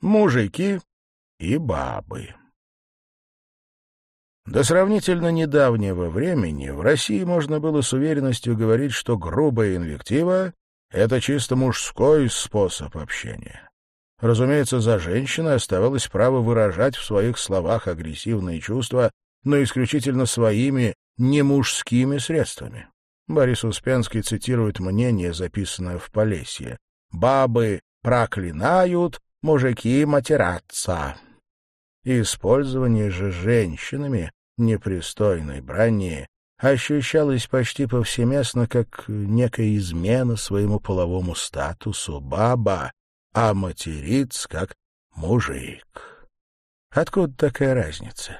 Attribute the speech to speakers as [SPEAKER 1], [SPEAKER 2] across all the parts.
[SPEAKER 1] мужики и бабы. До сравнительно недавнего времени в России можно было с уверенностью говорить, что грубая инвектива — это чисто мужской способ общения. Разумеется, за женщиной оставалось право выражать в своих словах агрессивные чувства, но исключительно своими немужскими средствами. Борис Успенский цитирует мнение, записанное в Полесье. «Бабы проклинают, мужики матерятся». Использование же женщинами непристойной брани ощущалось почти повсеместно как некая измена своему половому статусу баба, а материц как мужик. Откуда такая разница?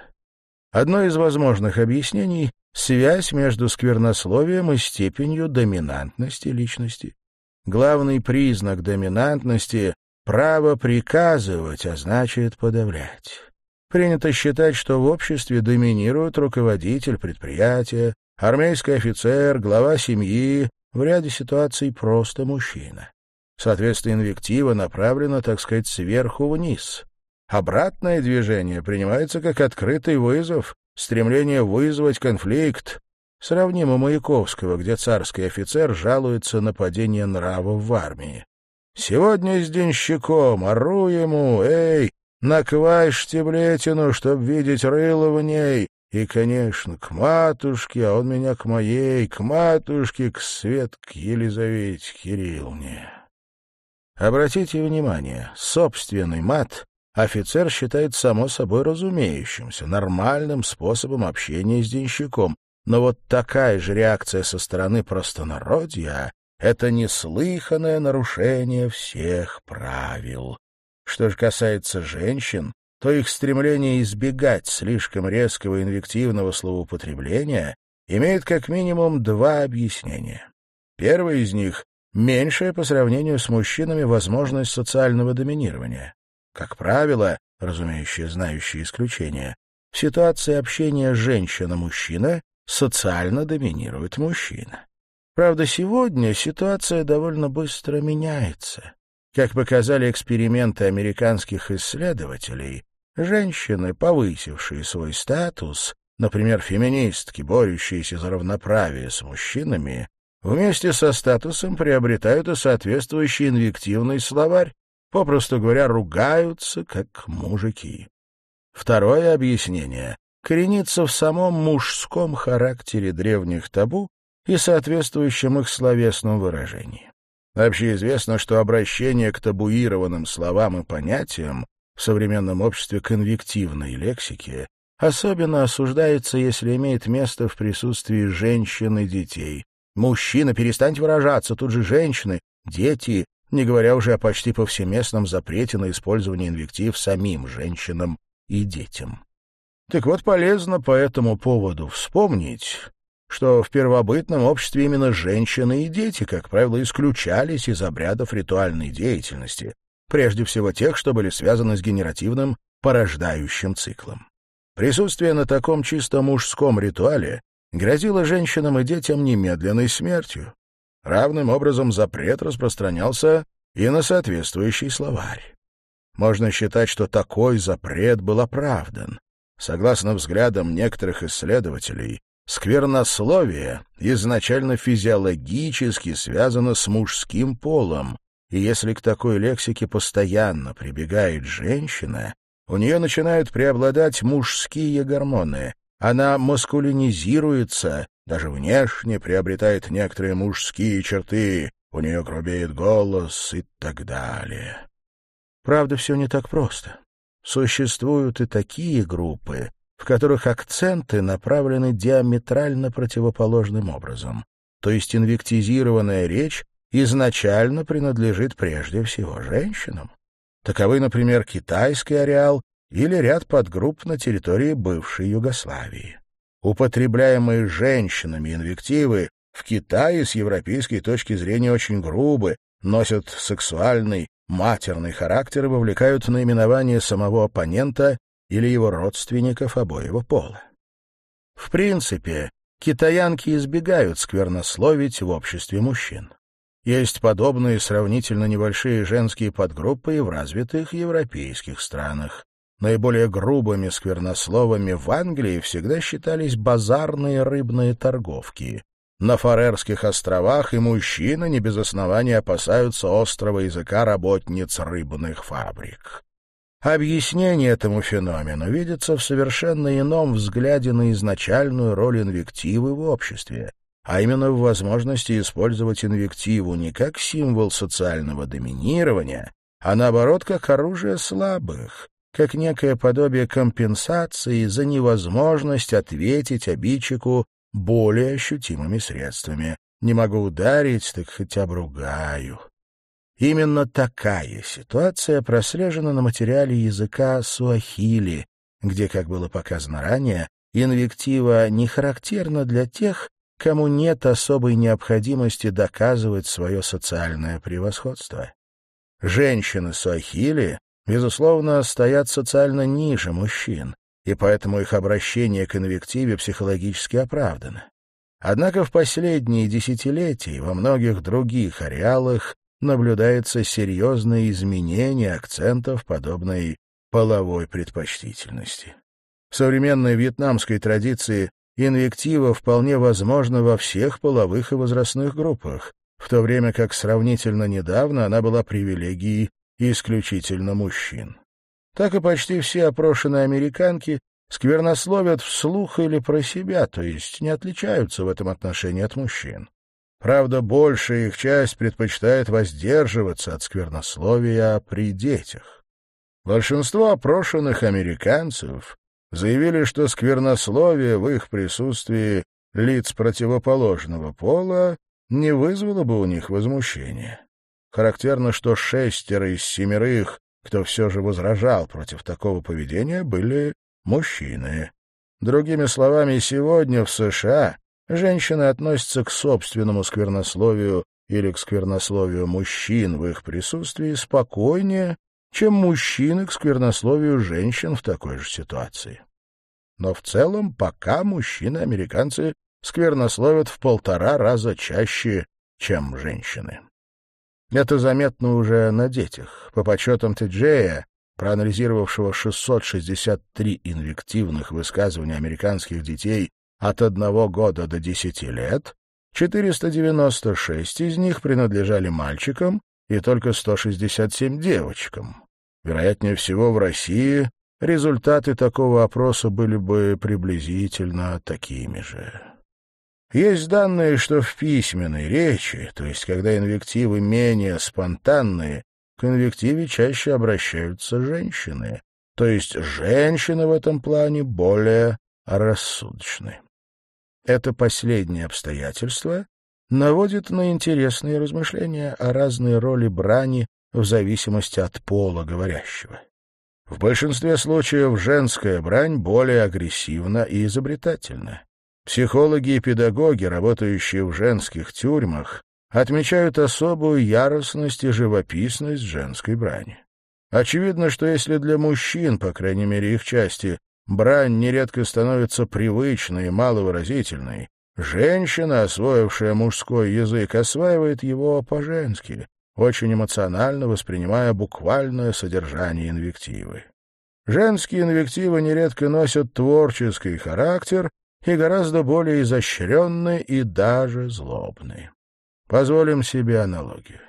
[SPEAKER 1] Одно из возможных объяснений — связь между сквернословием и степенью доминантности личности. Главный признак доминантности — право приказывать, а значит подавлять. Принято считать, что в обществе доминирует руководитель предприятия, армейский офицер, глава семьи, в ряде ситуаций просто мужчина. Соответственно, инвектива направлена, так сказать, сверху вниз. Обратное движение принимается как открытый вызов, стремление вызвать конфликт. Сравнимо Маяковского, где царский офицер жалуется на падение нравов в армии. «Сегодня с денщиком, ору ему, эй, Наквай штиблетину, чтоб видеть рыло в ней. И, конечно, к матушке, а он меня к моей, к матушке, к Светке Елизавете Кирилловне. Обратите внимание, собственный мат офицер считает само собой разумеющимся, нормальным способом общения с денщиком, но вот такая же реакция со стороны простонародья — это неслыханное нарушение всех правил. Что же касается женщин, то их стремление избегать слишком резкого инвективного словоупотребления имеет как минимум два объяснения. Первое из них — меньшая по сравнению с мужчинами возможность социального доминирования. Как правило, разумеющие знающие исключения, в ситуации общения женщина-мужчина социально доминирует мужчина. Правда, сегодня ситуация довольно быстро меняется. Как показали эксперименты американских исследователей, женщины, повысившие свой статус, например, феминистки, борющиеся за равноправие с мужчинами, вместе со статусом приобретают и соответствующий инвективный словарь, попросту говоря, ругаются, как мужики. Второе объяснение коренится в самом мужском характере древних табу и соответствующем их словесном выражении. Общеизвестно, что обращение к табуированным словам и понятиям в современном обществе конвективной лексике особенно осуждается, если имеет место в присутствии женщин и детей. Мужчина, перестаньте выражаться, тут же женщины, дети, не говоря уже о почти повсеместном запрете на использование инвектив самим женщинам и детям. Так вот, полезно по этому поводу вспомнить, что в первобытном обществе именно женщины и дети, как правило, исключались из обрядов ритуальной деятельности, прежде всего тех, что были связаны с генеративным порождающим циклом. Присутствие на таком чисто мужском ритуале грозило женщинам и детям немедленной смертью. Равным образом запрет распространялся и на соответствующий словарь. Можно считать, что такой запрет был оправдан. Согласно взглядам некоторых исследователей, Сквернословие изначально физиологически связано с мужским полом, и если к такой лексике постоянно прибегает женщина, у нее начинают преобладать мужские гормоны. Она маскулинизируется, даже внешне приобретает некоторые мужские черты, у нее грубеет голос и так далее. Правда, все не так просто. Существуют и такие группы, в которых акценты направлены диаметрально противоположным образом. То есть инвектизированная речь изначально принадлежит прежде всего женщинам. Таковы, например, китайский ареал или ряд подгрупп на территории бывшей Югославии. Употребляемые женщинами инвективы в Китае с европейской точки зрения очень грубы, носят сексуальный, матерный характер и вовлекают наименование самого оппонента или его родственников обоего пола. В принципе, китаянки избегают сквернословить в обществе мужчин. Есть подобные сравнительно небольшие женские подгруппы и в развитых европейских странах. Наиболее грубыми сквернословами в Англии всегда считались базарные рыбные торговки. На Фарерских островах и мужчины не без основания опасаются острого языка работниц рыбных фабрик. Объяснение этому феномену видится в совершенно ином взгляде на изначальную роль инвективы в обществе, а именно в возможности использовать инвективу не как символ социального доминирования, а наоборот как оружие слабых, как некое подобие компенсации за невозможность ответить обидчику более ощутимыми средствами. Не могу ударить, так хотя бы. Именно такая ситуация прослежена на материале языка суахили, где, как было показано ранее, инвектива не характерна для тех, кому нет особой необходимости доказывать свое социальное превосходство. Женщины суахили, безусловно, стоят социально ниже мужчин, и поэтому их обращение к инвективе психологически оправдано. Однако в последние десятилетия во многих других ареалах наблюдается серьезное изменение акцентов подобной половой предпочтительности. В современной вьетнамской традиции инвектива вполне возможна во всех половых и возрастных группах, в то время как сравнительно недавно она была привилегией исключительно мужчин. Так и почти все опрошенные американки сквернословят вслух или про себя, то есть не отличаются в этом отношении от мужчин. Правда, большая их часть предпочитает воздерживаться от сквернословия при детях. Большинство опрошенных американцев заявили, что сквернословие в их присутствии лиц противоположного пола не вызвало бы у них возмущения. Характерно, что шестеро из семерых, кто все же возражал против такого поведения, были мужчины. Другими словами, сегодня в США женщины относятся к собственному сквернословию или к сквернословию мужчин в их присутствии спокойнее, чем мужчины к сквернословию женщин в такой же ситуации. Но в целом пока мужчины-американцы сквернословят в полтора раза чаще, чем женщины. Это заметно уже на детях. По подсчетам Тиджея, проанализировавшего 663 инвективных высказывания американских детей от одного года до десяти лет, 496 из них принадлежали мальчикам и только 167 девочкам. Вероятнее всего, в России результаты такого опроса были бы приблизительно такими же. Есть данные, что в письменной речи, то есть когда инвективы менее спонтанные, к инвективе чаще обращаются женщины, то есть женщины в этом плане более рассудочны. Это последнее обстоятельство наводит на интересные размышления о разной роли брани в зависимости от пола говорящего. В большинстве случаев женская брань более агрессивна и изобретательна. Психологи и педагоги, работающие в женских тюрьмах, отмечают особую яростность и живописность женской брани. Очевидно, что если для мужчин, по крайней мере их части, брань нередко становится привычной и маловыразительной, женщина, освоившая мужской язык, осваивает его по-женски, очень эмоционально воспринимая буквальное содержание инвективы. Женские инвективы нередко носят творческий характер и гораздо более изощренный и даже злобный. Позволим себе аналогию.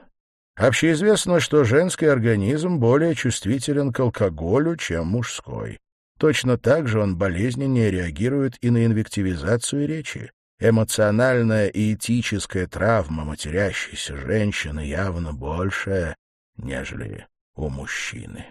[SPEAKER 1] Общеизвестно, что женский организм более чувствителен к алкоголю, чем мужской. Точно так же он болезненнее реагирует и на инвективизацию речи. Эмоциональная и этическая травма матерящейся женщины явно большая, нежели у мужчины.